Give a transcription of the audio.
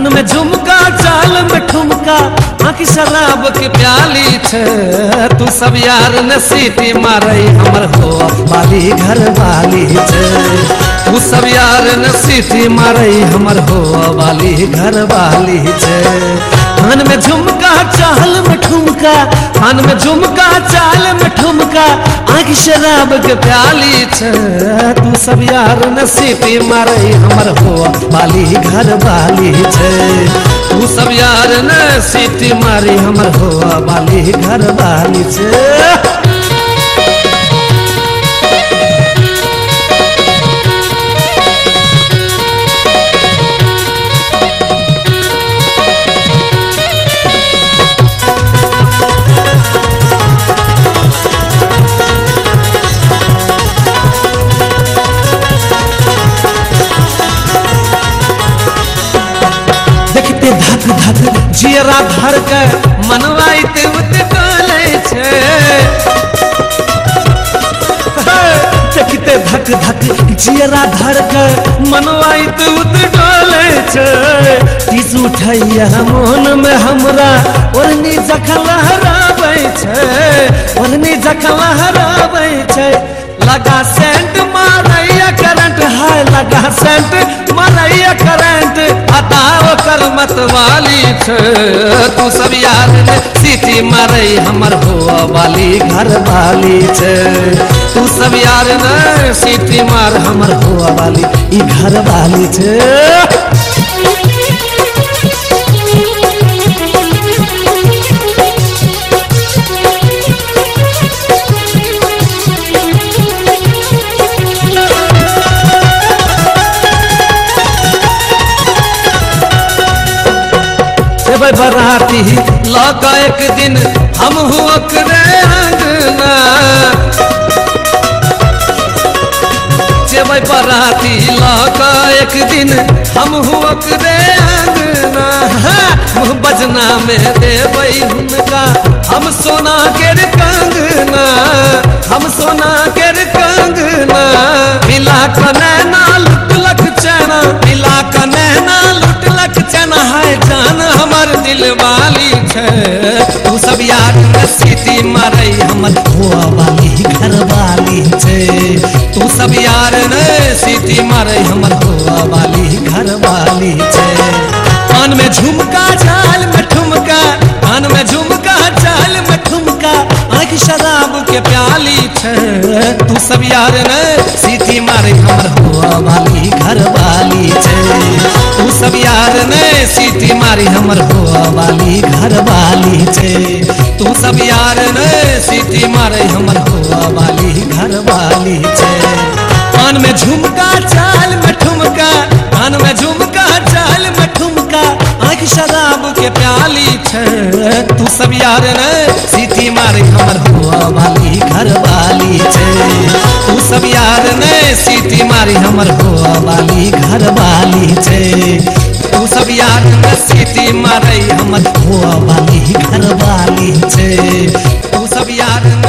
कान में झुमका, चाल में ठुमका। आँखी शराब के प्याली छे, तू सब यार ने सीटी मारई हमर हो वाली घर वाली छे। तू सब यार ने सीटी मारई हमर हो वाली घर वाली छे। कान में झुमका, चाल में ठुमका। कान में झुमका, चाल में ठुमका। आँख शराब के प्याली छ। तू सब यार नसीबी मारे हमर हो बाली, घर बाली छ। तू सब यार नसीबी मारी हमर हो बाली, घर बाली छे। भर के मनवाइते उते डोले छे। देखते धक धक जियरा धर के मनवाइते उते डोले छे। तीस उठैया मोन में हमरा ओरनी जखन लहराबै छै। ओरनी जखन लहराबै छै। लगा सेंट, मारैया करंट है लगा सेंट, मारैया करंट। मत वाली छे। तू सब याद ने सीटी मारे हमर हो वाली, घर वाली छे। तू सब याद ने सीटी मार हमर हो वाली, ई घर वाली छे। बराती लौका एक दिन हम अंगना जेबै बराती लौका एक दिन हम अंगना बजना में देबै हुनका, हम सोना के कंगना दिल वाली छे। तू सब यार ने सीटी हमर हुआ वाली घर वाली छे। तू सब यार ने सीटी मारई हमर हुआ वाली घर वाली छे। कान में झुमका चाल में ठुमका, कान में झुमका चाल में ठुमका, आँख शराब के प्याली छे। सब यार ने सीटी मारे हमर हुआ वाली, घर वाली छे। तू सब यार ने सीटी मारी हमर हुआ वाली, घर वाली छे। तू सब यार ने सीटी मारे हमर हुआ वाली, घर शराब के प्याली तू सब यार ने सीटी मारे हमर हुआ वाली, घर वाली तू सब यार ने सीटी मारी हमर हुआ वाली, घर वाली तू सब यार ने सीटी मारे हमर हुआ वाली, घर वाली तू सब यार ने